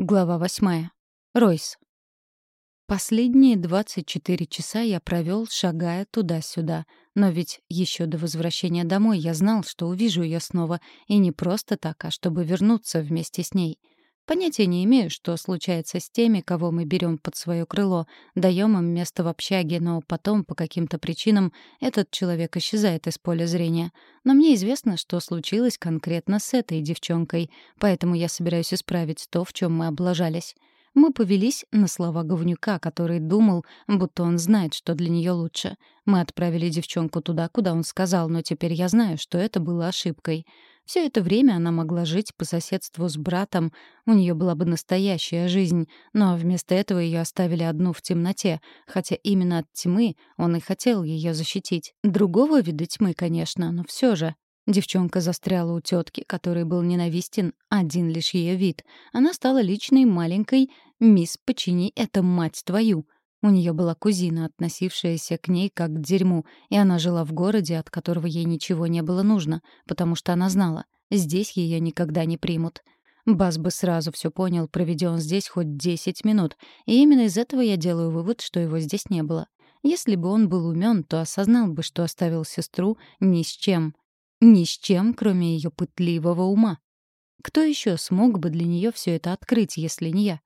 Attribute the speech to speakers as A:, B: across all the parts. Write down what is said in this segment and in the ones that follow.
A: Глава восьмая. Ройс. Последние 24 часа я провел, шагая туда-сюда. Но ведь еще до возвращения домой я знал, что увижу ее снова, и не просто так, а чтобы вернуться вместе с ней. Понятия не имею, что случается с теми, кого мы берем под свое крыло, даем им место в общаге, но потом, по каким-то причинам, этот человек исчезает из поля зрения. Но мне известно, что случилось конкретно с этой девчонкой, поэтому я собираюсь исправить то, в чем мы облажались. Мы повелись на слова говнюка, который думал, будто он знает, что для нее лучше. Мы отправили девчонку туда, куда он сказал, но теперь я знаю, что это было ошибкой. Все это время она могла жить по соседству с братом, у нее была бы настоящая жизнь, но вместо этого ее оставили одну в темноте, хотя именно от тьмы он и хотел ее защитить. Другого вида тьмы, конечно, но все же. Девчонка застряла у тетки, которой был ненавистен один лишь ее вид. Она стала личной маленькой «Мисс, почини это, мать твою!» У нее была кузина, относившаяся к ней как к дерьму, и она жила в городе, от которого ей ничего не было нужно, потому что она знала, здесь ее никогда не примут. Бас бы сразу все понял, проведя он здесь хоть 10 минут, и именно из этого я делаю вывод, что его здесь не было. Если бы он был умен, то осознал бы, что оставил сестру ни с чем, ни с чем, кроме ее пытливого ума. Кто еще смог бы для нее все это открыть, если не я?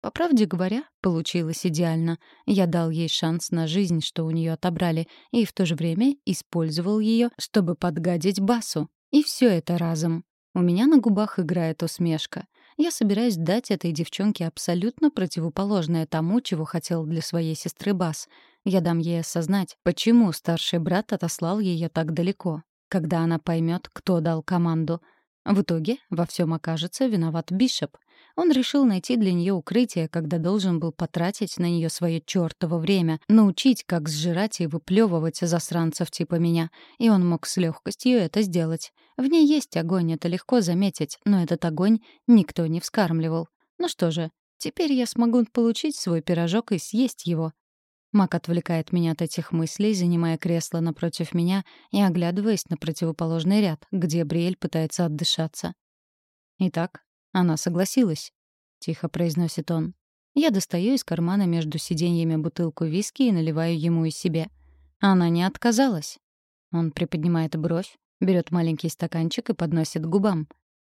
A: По правде говоря, получилось идеально. Я дал ей шанс на жизнь, что у нее отобрали, и в то же время использовал ее, чтобы подгадить Басу. И все это разом. У меня на губах играет усмешка. Я собираюсь дать этой девчонке абсолютно противоположное тому, чего хотел для своей сестры Бас. Я дам ей осознать, почему старший брат отослал ее так далеко когда она поймет, кто дал команду. В итоге во всем окажется виноват Бишоп. Он решил найти для нее укрытие, когда должен был потратить на нее свое чертово время, научить, как сжирать и выплевывать засранцев типа меня. И он мог с легкостью это сделать. В ней есть огонь, это легко заметить, но этот огонь никто не вскармливал. Ну что же, теперь я смогу получить свой пирожок и съесть его. Мак отвлекает меня от этих мыслей, занимая кресло напротив меня и оглядываясь на противоположный ряд, где Бриэль пытается отдышаться. «Итак, она согласилась», — тихо произносит он. Я достаю из кармана между сиденьями бутылку виски и наливаю ему и себе. Она не отказалась. Он приподнимает бровь, берет маленький стаканчик и подносит к губам.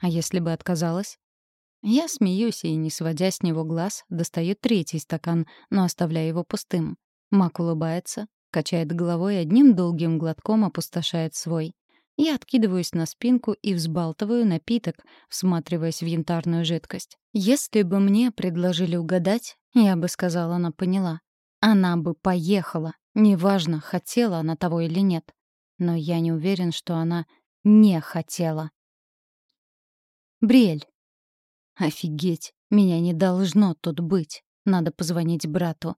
A: А если бы отказалась? Я смеюсь и, не сводя с него глаз, достаю третий стакан, но оставляю его пустым. Мак улыбается, качает головой и одним долгим глотком опустошает свой. Я откидываюсь на спинку и взбалтываю напиток, всматриваясь в янтарную жидкость. Если бы мне предложили угадать, я бы сказала, она поняла. Она бы поехала. Неважно, хотела она того или нет. Но я не уверен, что она не хотела. Бриэль. Офигеть, меня не должно тут быть. Надо позвонить брату.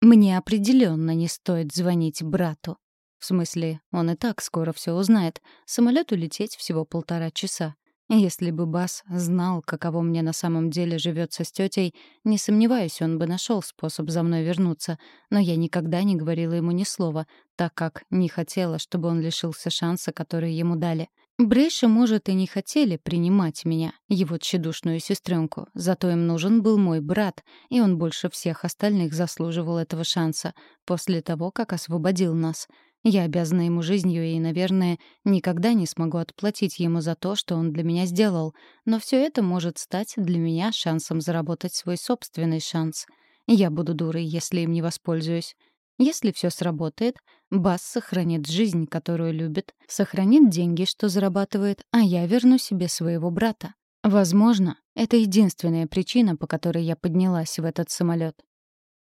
A: Мне определенно не стоит звонить брату. В смысле, он и так скоро все узнает. Самолету лететь всего полтора часа. Если бы Бас знал, каково мне на самом деле живется с тетей, не сомневаюсь, он бы нашел способ за мной вернуться. Но я никогда не говорила ему ни слова, так как не хотела, чтобы он лишился шанса, который ему дали. Брейши, может, и не хотели принимать меня, его тщедушную сестренку, зато им нужен был мой брат, и он больше всех остальных заслуживал этого шанса после того, как освободил нас. Я обязана ему жизнью и, наверное, никогда не смогу отплатить ему за то, что он для меня сделал, но все это может стать для меня шансом заработать свой собственный шанс. Я буду дурой, если им не воспользуюсь. Если все сработает, Бас сохранит жизнь, которую любит, сохранит деньги, что зарабатывает, а я верну себе своего брата. Возможно, это единственная причина, по которой я поднялась в этот самолет.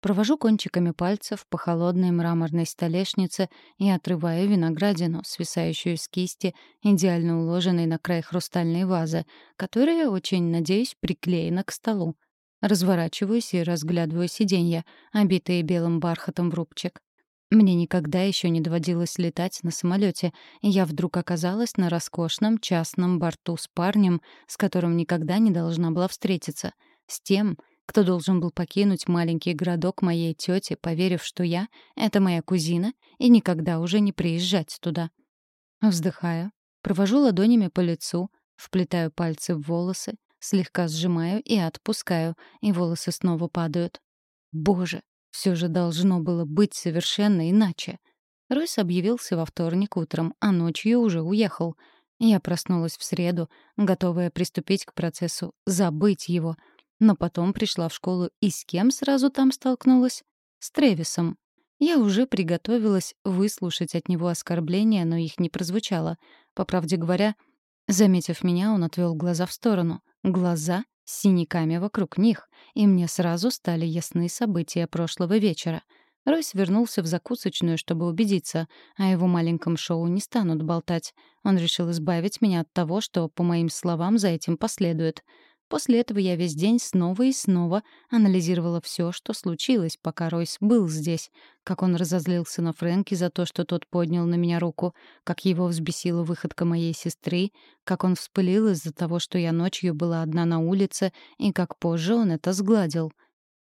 A: Провожу кончиками пальцев по холодной мраморной столешнице и отрываю виноградину, свисающую с кисти, идеально уложенной на край хрустальной вазы, которая, очень надеюсь, приклеена к столу. Разворачиваюсь и разглядываю сиденья, обитые белым бархатом в рубчик. Мне никогда еще не доводилось летать на самолете, и я вдруг оказалась на роскошном частном борту с парнем, с которым никогда не должна была встретиться, с тем, кто должен был покинуть маленький городок моей тети, поверив, что я — это моя кузина, и никогда уже не приезжать туда. Вздыхаю, провожу ладонями по лицу, вплетаю пальцы в волосы, слегка сжимаю и отпускаю, и волосы снова падают. Боже, все же должно было быть совершенно иначе. Ройс объявился во вторник утром, а ночью уже уехал. Я проснулась в среду, готовая приступить к процессу забыть его. Но потом пришла в школу и с кем сразу там столкнулась? С Тревисом. Я уже приготовилась выслушать от него оскорбления, но их не прозвучало. По правде говоря, заметив меня, он отвел глаза в сторону. Глаза с синяками вокруг них, и мне сразу стали ясны события прошлого вечера. Ройс вернулся в закусочную, чтобы убедиться, о его маленьком шоу не станут болтать. Он решил избавить меня от того, что, по моим словам, за этим последует. После этого я весь день снова и снова анализировала все, что случилось, пока Ройс был здесь. Как он разозлился на Фрэнки за то, что тот поднял на меня руку, как его взбесила выходка моей сестры, как он вспылил из-за того, что я ночью была одна на улице, и как позже он это сгладил.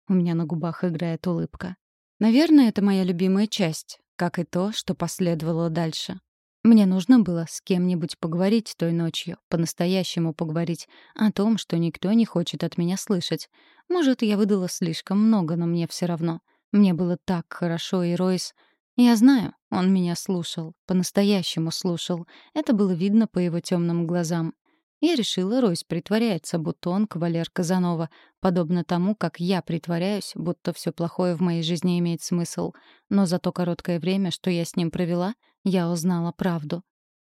A: У меня на губах играет улыбка. Наверное, это моя любимая часть, как и то, что последовало дальше. Мне нужно было с кем-нибудь поговорить той ночью, по-настоящему поговорить о том, что никто не хочет от меня слышать. Может, я выдала слишком много, но мне все равно. Мне было так хорошо, и Ройс... Я знаю, он меня слушал, по-настоящему слушал. Это было видно по его темным глазам. Я решила, Ройс притворяется, будто он кавалер Казанова, подобно тому, как я притворяюсь, будто все плохое в моей жизни имеет смысл. Но за то короткое время, что я с ним провела, я узнала правду.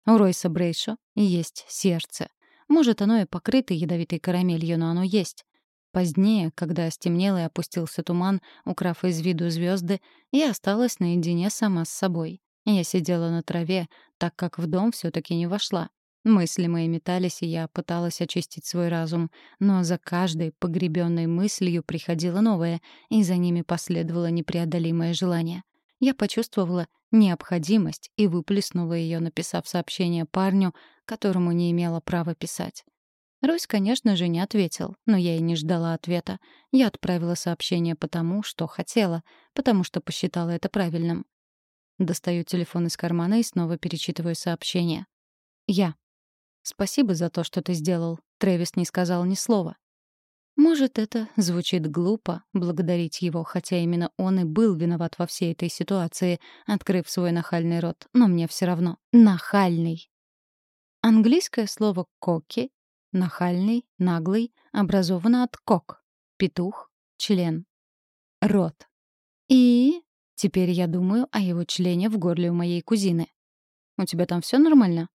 A: У Ройса Брейшо есть сердце. Может, оно и покрыто ядовитой карамелью, но оно есть. Позднее, когда стемнело и опустился туман, украв из виду звезды, я осталась наедине сама с собой. Я сидела на траве, так как в дом все таки не вошла. Мысли мои метались, и я пыталась очистить свой разум, но за каждой погребенной мыслью приходило новое, и за ними последовало непреодолимое желание. Я почувствовала необходимость и выплеснула ее, написав сообщение парню, которому не имела права писать. Ройс, конечно же, не ответил, но я и не ждала ответа. Я отправила сообщение потому, что хотела, потому что посчитала это правильным. Достаю телефон из кармана и снова перечитываю сообщение. Я. Спасибо за то, что ты сделал. Трэвис не сказал ни слова. Может, это звучит глупо, благодарить его, хотя именно он и был виноват во всей этой ситуации, открыв свой нахальный рот, но мне все равно. Нахальный. Английское слово «коки» — нахальный, наглый — образовано от «кок» — петух, член. Рот. И теперь я думаю о его члене в горле у моей кузины. «У тебя там все нормально?»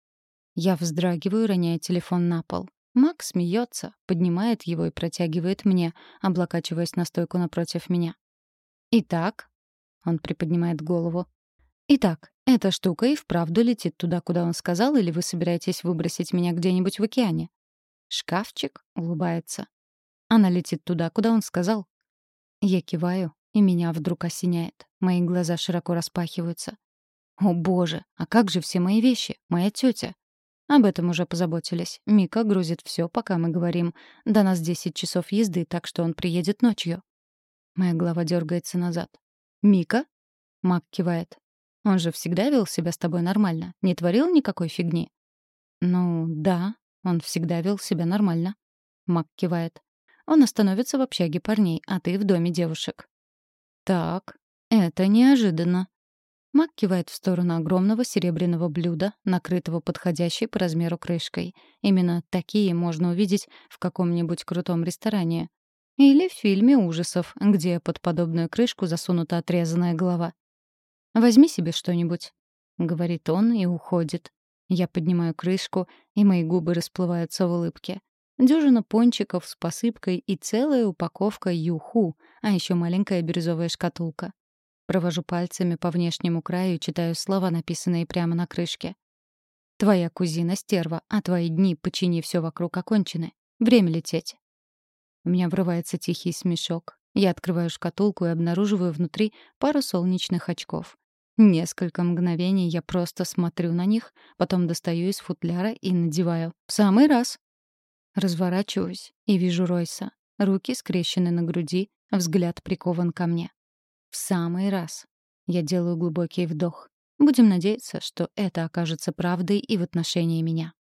A: Я вздрагиваю, роняя телефон на пол. Макс смеется, поднимает его и протягивает мне, облокачиваясь на стойку напротив меня. «Итак?» — он приподнимает голову. «Итак, эта штука и вправду летит туда, куда он сказал, или вы собираетесь выбросить меня где-нибудь в океане?» Шкафчик улыбается. Она летит туда, куда он сказал. Я киваю, и меня вдруг осеняет. Мои глаза широко распахиваются. «О, боже, а как же все мои вещи? Моя тетя?» Об этом уже позаботились. Мика грузит все, пока мы говорим. До нас 10 часов езды, так что он приедет ночью. Моя голова дергается назад. «Мика?» Мак кивает. «Он же всегда вел себя с тобой нормально. Не творил никакой фигни?» «Ну, да, он всегда вел себя нормально». Мак кивает. «Он остановится в общаге парней, а ты в доме девушек». «Так, это неожиданно». Мак кивает в сторону огромного серебряного блюда, накрытого подходящей по размеру крышкой. Именно такие можно увидеть в каком-нибудь крутом ресторане. Или в фильме ужасов, где под подобную крышку засунута отрезанная голова. «Возьми себе что-нибудь», — говорит он и уходит. Я поднимаю крышку, и мои губы расплываются в улыбке. Дюжина пончиков с посыпкой и целая упаковка юху, а еще маленькая бирюзовая шкатулка. Провожу пальцами по внешнему краю и читаю слова, написанные прямо на крышке. «Твоя кузина стерва, а твои дни, почини все вокруг, окончены. Время лететь». У меня врывается тихий смешок. Я открываю шкатулку и обнаруживаю внутри пару солнечных очков. Несколько мгновений я просто смотрю на них, потом достаю из футляра и надеваю. В самый раз. Разворачиваюсь и вижу Ройса. Руки скрещены на груди, взгляд прикован ко мне. В самый раз. Я делаю глубокий вдох. Будем надеяться, что это окажется правдой и в отношении меня.